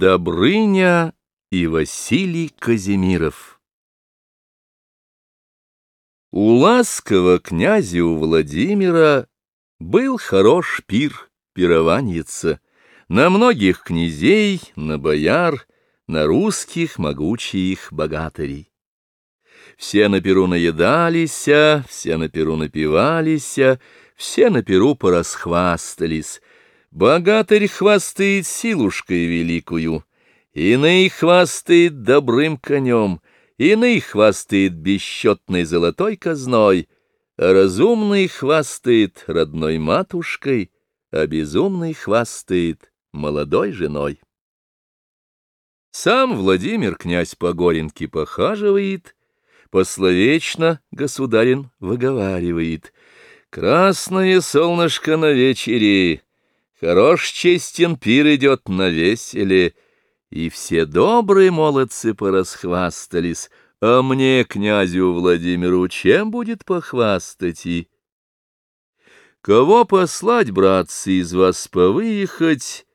Добрыня и Василий Казимиров. У ласкового князя у Владимира был хорош пир, пированьица, на многих князей, на бояр, на русских могучих богатырей. Все на перу наедалися, все на перу напивалися, все на перу порасхвастались, Богатырь хвастает силушкой великую, Иный хвастает добрым конем, Иный хвастает бесчетной золотой казной, А разумный хвастает родной матушкой, А безумный хвастает молодой женой. Сам Владимир князь по Горенке похаживает, Пословечно государин выговаривает, «Красное солнышко на вечере!» Хорош честен пир идет на веселе, И все добрые молодцы порасхвастались, А мне, князю Владимиру, чем будет похвастать и? Кого послать, братцы, из вас повыехать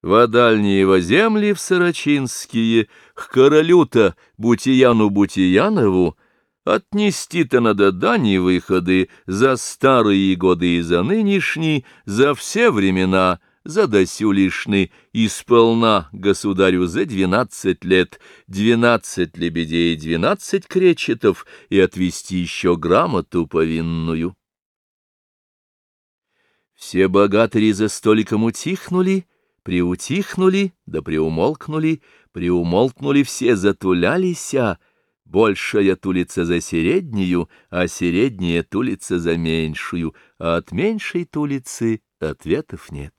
Во дальние во земли в Сорочинские, К королю-то Бутияну-Бутиянову, Отнести-то надо дани выходы за старые годы и за нынешние, за все времена, за досюлишны, и сполна государю за двенадцать лет, двенадцать лебедей, двенадцать кречетов, и отвести еще грамоту повинную. Все богатыри за столиком утихнули, приутихнули, да приумолкнули, приумолкнули все, затулялися, Большая тулится за середнюю, а середняя тулится за меньшую, а от меньшей тулицы ответов нет.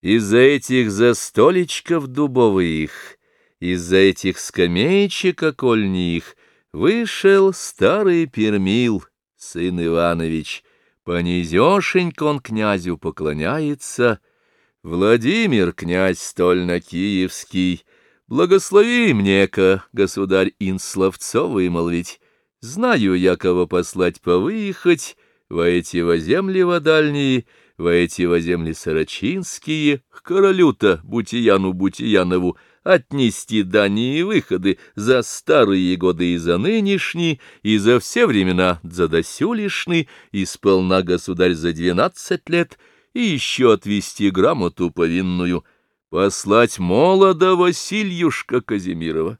Из-за этих застолечков дубовых, из-за этих скамеечек окольних вышел старый Пермил, сын Иванович. Понизешенько он князю поклоняется. Владимир, князь стольно-киевский, Благослови мне-ка, государь Инсловцов, вымолвить, знаю я, кого послать повыехать во эти воземли дальние, во эти воземли сорочинские, к королю-то Бутияну Бутиянову, отнести дани и выходы за старые годы и за нынешние, и за все времена за досюлишны, и сполна государь за двенадцать лет, и еще отвести грамоту повинную — послать молода Васильюшка Казимирова.